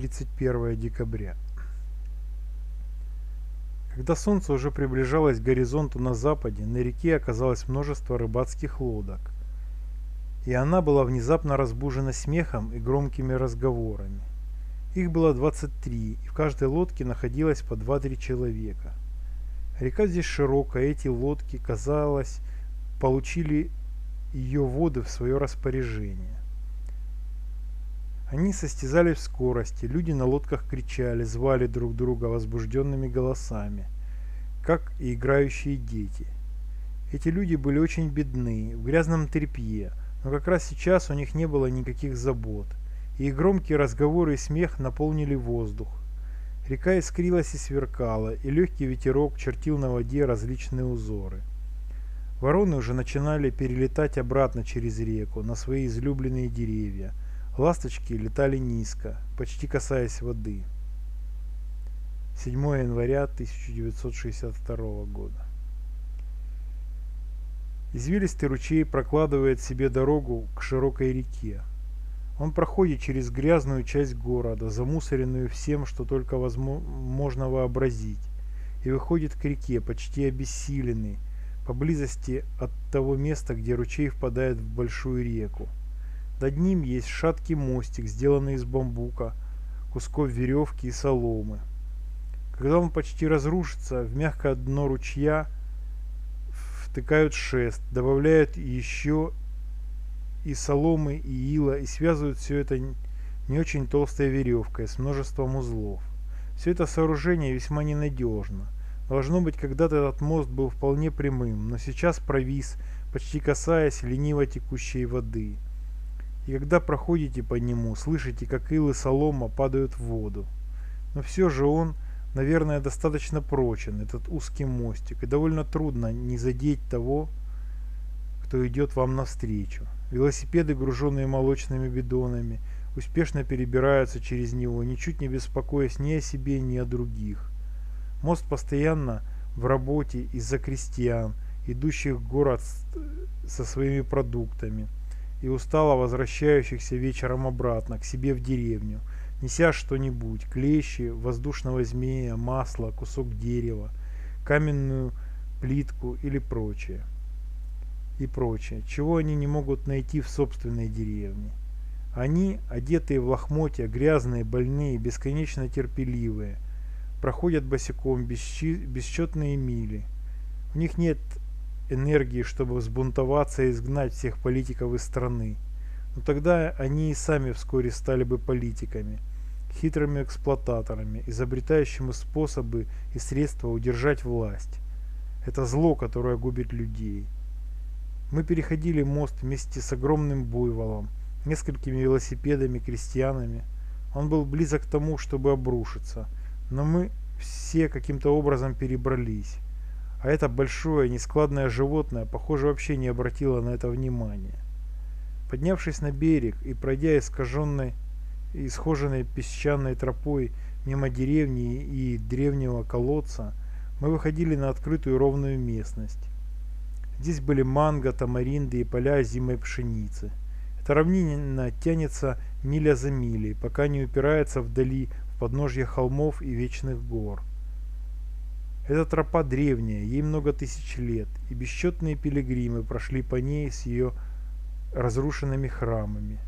31 декабря. Когда солнце уже приближалось к горизонту на западе, на реке оказалось множество рыбацких лодок. И она была внезапно разбужена смехом и громкими разговорами. Их было 23, и в каждой лодке находилось по 2-3 человека. Река здесь широкая, эти лодки, казалось, получили ее воды в свое распоряжение. Они состязались в скорости, люди на лодках кричали, звали друг друга возбужденными голосами, как и играющие дети. Эти люди были очень бедны, в грязном тряпье, но как раз сейчас у них не было никаких забот, и их громкие разговоры и смех наполнили воздух. Река искрилась и сверкала, и легкий ветерок чертил на воде различные узоры. Вороны уже начинали перелетать обратно через реку на свои излюбленные деревья – Ласточки летали низко, почти касаясь воды. 7 января 1962 года. Извилистый ручей прокладывает себе дорогу к широкой реке. Он проходит через грязную часть города, замусоренную всем, что только возможно вообразить, и выходит к реке, почти обессиленный, поблизости от того места, где ручей впадает в большую реку. Над ним есть шаткий мостик, сделанный из бамбука, кусков веревки и соломы. Когда он почти разрушится, в мягкое дно ручья втыкают шест, добавляют еще и соломы, и ила, и связывают все это не очень толстой веревкой с множеством узлов. Все это сооружение весьма ненадежно. Должно быть, когда-то этот мост был вполне прямым, но сейчас провис, почти касаясь лениво текущей воды и когда проходите по нему, слышите, как илы солома падают в воду. Но все же он, наверное, достаточно прочен, этот узкий мостик, и довольно трудно не задеть того, кто идет вам навстречу. Велосипеды, груженные молочными бидонами, успешно перебираются через него, ничуть не беспокоясь ни о себе, ни о других. Мост постоянно в работе из-за крестьян, идущих в город со своими продуктами – и устало возвращающихся вечером обратно к себе в деревню, неся что-нибудь, клещи, воздушного змея, масло, кусок дерева, каменную плитку или прочее. И прочее, чего они не могут найти в собственной деревне. Они, одетые в лохмотья, грязные, больные, бесконечно терпеливые, проходят босиком бесчетные мили. У них нет энергии, чтобы взбунтоваться и изгнать всех политиков из страны. Но тогда они и сами вскоре стали бы политиками, хитрыми эксплуататорами, изобретающими способы и средства удержать власть. Это зло, которое губит людей. Мы переходили мост вместе с огромным буйволом, несколькими велосипедами, крестьянами. Он был близок к тому, чтобы обрушиться, но мы все каким-то образом перебрались. А это большое, нескладное животное, похоже, вообще не обратило на это внимания. Поднявшись на берег и пройдя искаженной и схоженной песчаной тропой мимо деревни и древнего колодца, мы выходили на открытую ровную местность. Здесь были манго, тамаринды и поля зимой пшеницы. Эта равнина тянется миля за милей, пока не упирается вдали в подножье холмов и вечных гор. Эта тропа древняя, ей много тысяч лет, и бесчетные пилигримы прошли по ней с ее разрушенными храмами.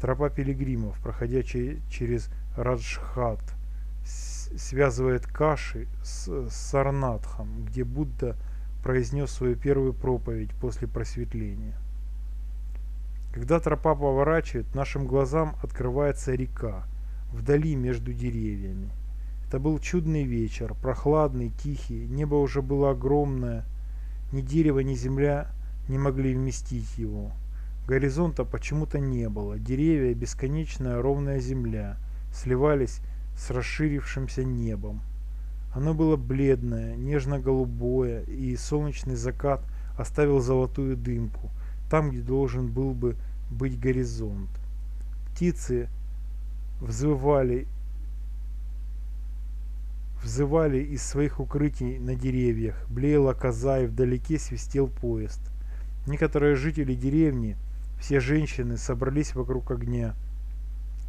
Тропа пилигримов, проходя через Раджхат, связывает Каши с Сарнатхом, где Будда произнес свою первую проповедь после просветления. Когда тропа поворачивает, нашим глазам открывается река, вдали между деревьями. Это был чудный вечер, прохладный, тихий, небо уже было огромное, ни дерево, ни земля не могли вместить его. Горизонта почему-то не было, деревья и бесконечная ровная земля сливались с расширившимся небом. Оно было бледное, нежно-голубое, и солнечный закат оставил золотую дымку, там, где должен был бы быть горизонт. Птицы взвывали взывали из своих укрытий на деревьях, блеяла коза и вдалеке свистел поезд. Некоторые жители деревни, все женщины, собрались вокруг огня,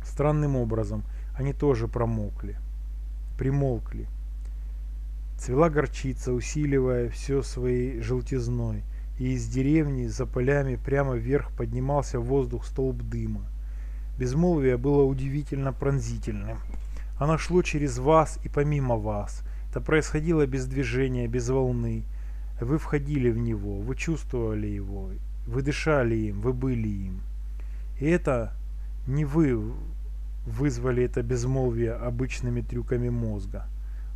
Странным образом они тоже промокли, примолкли. Цвела горчица, усиливая все своей желтизной, и из деревни за полями прямо вверх поднимался воздух столб дыма. Безмолвие было удивительно пронзительным. Оно шло через вас и помимо вас. Это происходило без движения, без волны. Вы входили в него, вы чувствовали его, вы дышали им, вы были им. И это не вы вызвали это безмолвие обычными трюками мозга.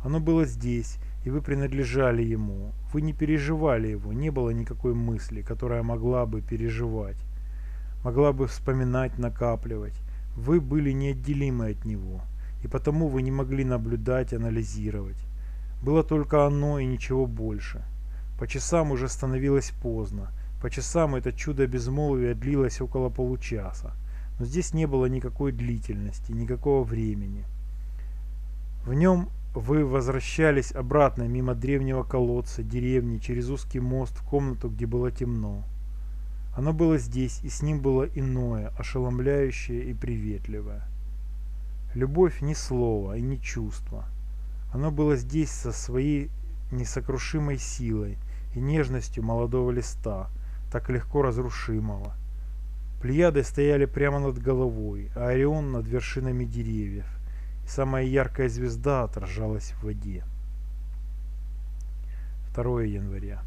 Оно было здесь, и вы принадлежали ему. Вы не переживали его, не было никакой мысли, которая могла бы переживать, могла бы вспоминать, накапливать. Вы были неотделимы от него, и потому вы не могли наблюдать, анализировать. Было только оно и ничего больше. По часам уже становилось поздно. По часам это чудо безмолвия длилось около получаса. Но здесь не было никакой длительности, никакого времени. В нем вы возвращались обратно мимо древнего колодца, деревни, через узкий мост в комнату, где было темно. Оно было здесь, и с ним было иное, ошеломляющее и приветливое. Любовь не слово и не чувство. Оно было здесь со своей несокрушимой силой и нежностью молодого листа, так легко разрушимого. Плеяды стояли прямо над головой, а Орион над вершинами деревьев – и самая яркая звезда отражалась в воде. 2 января.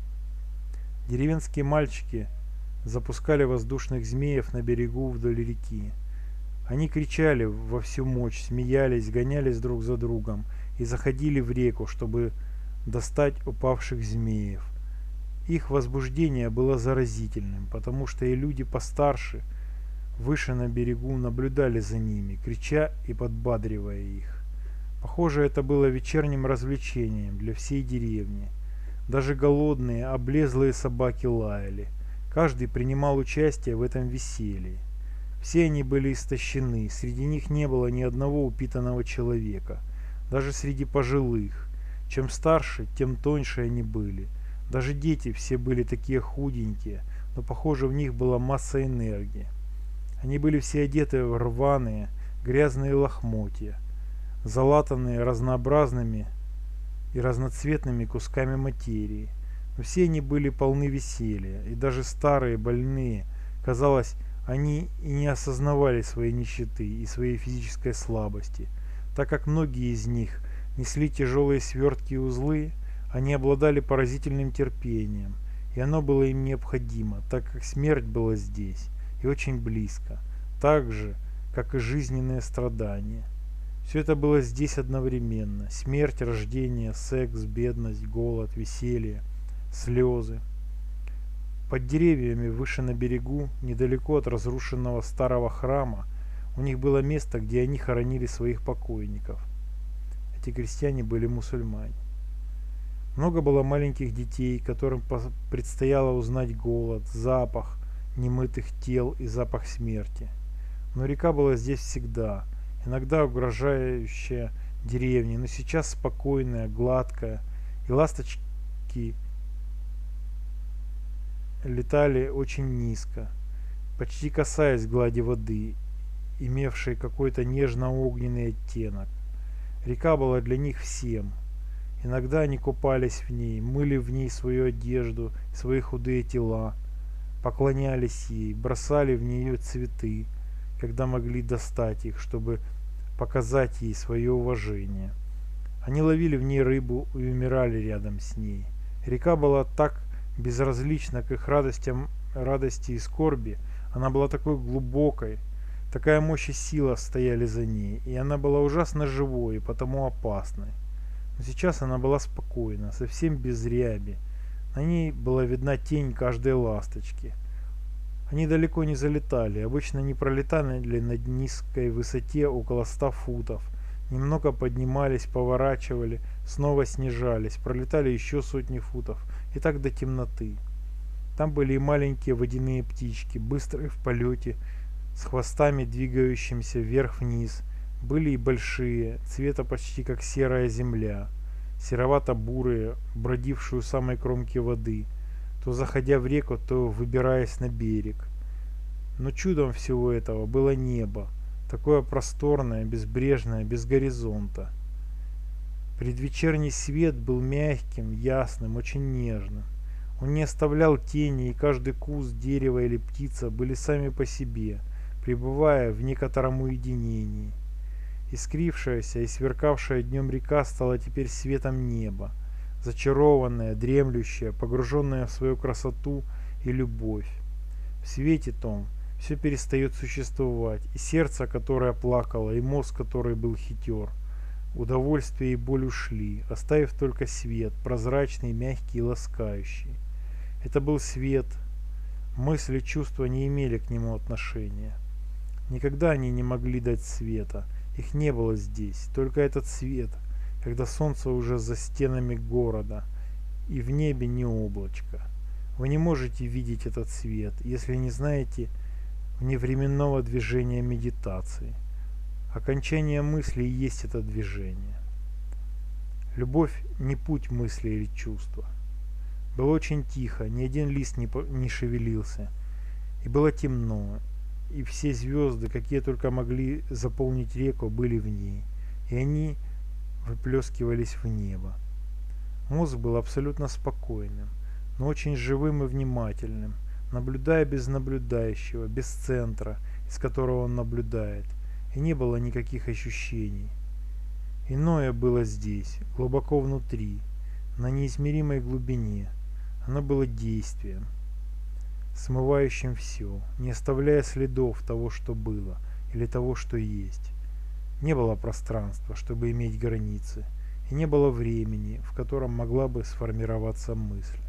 Деревенские мальчики запускали воздушных змеев на берегу вдоль реки. Они кричали во всю мощь, смеялись, гонялись друг за другом и заходили в реку, чтобы достать упавших змеев. Их возбуждение было заразительным, потому что и люди постарше – выше на берегу наблюдали за ними, крича и подбадривая их. Похоже, это было вечерним развлечением для всей деревни. Даже голодные, облезлые собаки лаяли. Каждый принимал участие в этом веселье. Все они были истощены, среди них не было ни одного упитанного человека, даже среди пожилых. Чем старше, тем тоньше они были. Даже дети все были такие худенькие, но похоже в них была масса энергии. Они были все одеты в рваные, грязные лохмотья, залатанные разнообразными и разноцветными кусками материи. Но все они были полны веселья, и даже старые, больные, казалось, они и не осознавали своей нищеты и своей физической слабости, так как многие из них несли тяжелые свертки и узлы, они обладали поразительным терпением, и оно было им необходимо, так как смерть была здесь, и очень близко, так же, как и жизненные страдания. Все это было здесь одновременно. Смерть, рождение, секс, бедность, голод, веселье, слезы. Под деревьями выше на берегу, недалеко от разрушенного старого храма, у них было место, где они хоронили своих покойников. Эти крестьяне были мусульмане. Много было маленьких детей, которым предстояло узнать голод, запах, немытых тел и запах смерти. Но река была здесь всегда, иногда угрожающая деревне, но сейчас спокойная, гладкая, и ласточки летали очень низко, почти касаясь глади воды, имевшей какой-то нежно-огненный оттенок. Река была для них всем. Иногда они купались в ней, мыли в ней свою одежду, свои худые тела, поклонялись ей, бросали в нее цветы, когда могли достать их, чтобы показать ей свое уважение. Они ловили в ней рыбу и умирали рядом с ней. Река была так безразлична к их радостям, радости и скорби, она была такой глубокой, такая мощь и сила стояли за ней, и она была ужасно живой и потому опасной. Но сейчас она была спокойна, совсем без ряби, на ней была видна тень каждой ласточки. Они далеко не залетали, обычно не пролетали над низкой высоте около 100 футов. Немного поднимались, поворачивали, снова снижались, пролетали еще сотни футов, и так до темноты. Там были и маленькие водяные птички, быстрые в полете, с хвостами двигающимися вверх-вниз. Были и большие, цвета почти как серая земля серовато-бурые, бродившие у самой кромки воды, то заходя в реку, то выбираясь на берег. Но чудом всего этого было небо, такое просторное, безбрежное, без горизонта. Предвечерний свет был мягким, ясным, очень нежным. Он не оставлял тени, и каждый куст, дерева или птица были сами по себе, пребывая в некотором уединении. Искрившаяся и сверкавшая днем река стала теперь светом неба, зачарованная, дремлющая, погруженная в свою красоту и любовь. В свете том все перестает существовать, и сердце, которое плакало, и мозг, который был хитер. Удовольствие и боль ушли, оставив только свет, прозрачный, мягкий и ласкающий. Это был свет. Мысли, чувства не имели к нему отношения. Никогда они не могли дать света. Их не было здесь. Только этот свет, когда солнце уже за стенами города, и в небе не облачко. Вы не можете видеть этот свет, если не знаете вневременного движения медитации. Окончание мысли есть это движение. Любовь не путь мысли или чувства. Было очень тихо, ни один лист не, не шевелился. И было темно, и все звезды, какие только могли заполнить реку, были в ней. И они выплескивались в небо. Мозг был абсолютно спокойным, но очень живым и внимательным, наблюдая без наблюдающего, без центра, из которого он наблюдает, и не было никаких ощущений. Иное было здесь, глубоко внутри, на неизмеримой глубине – оно было действием, смывающим все, не оставляя следов того, что было, или того, что есть. Не было пространства, чтобы иметь границы, и не было времени, в котором могла бы сформироваться мысль.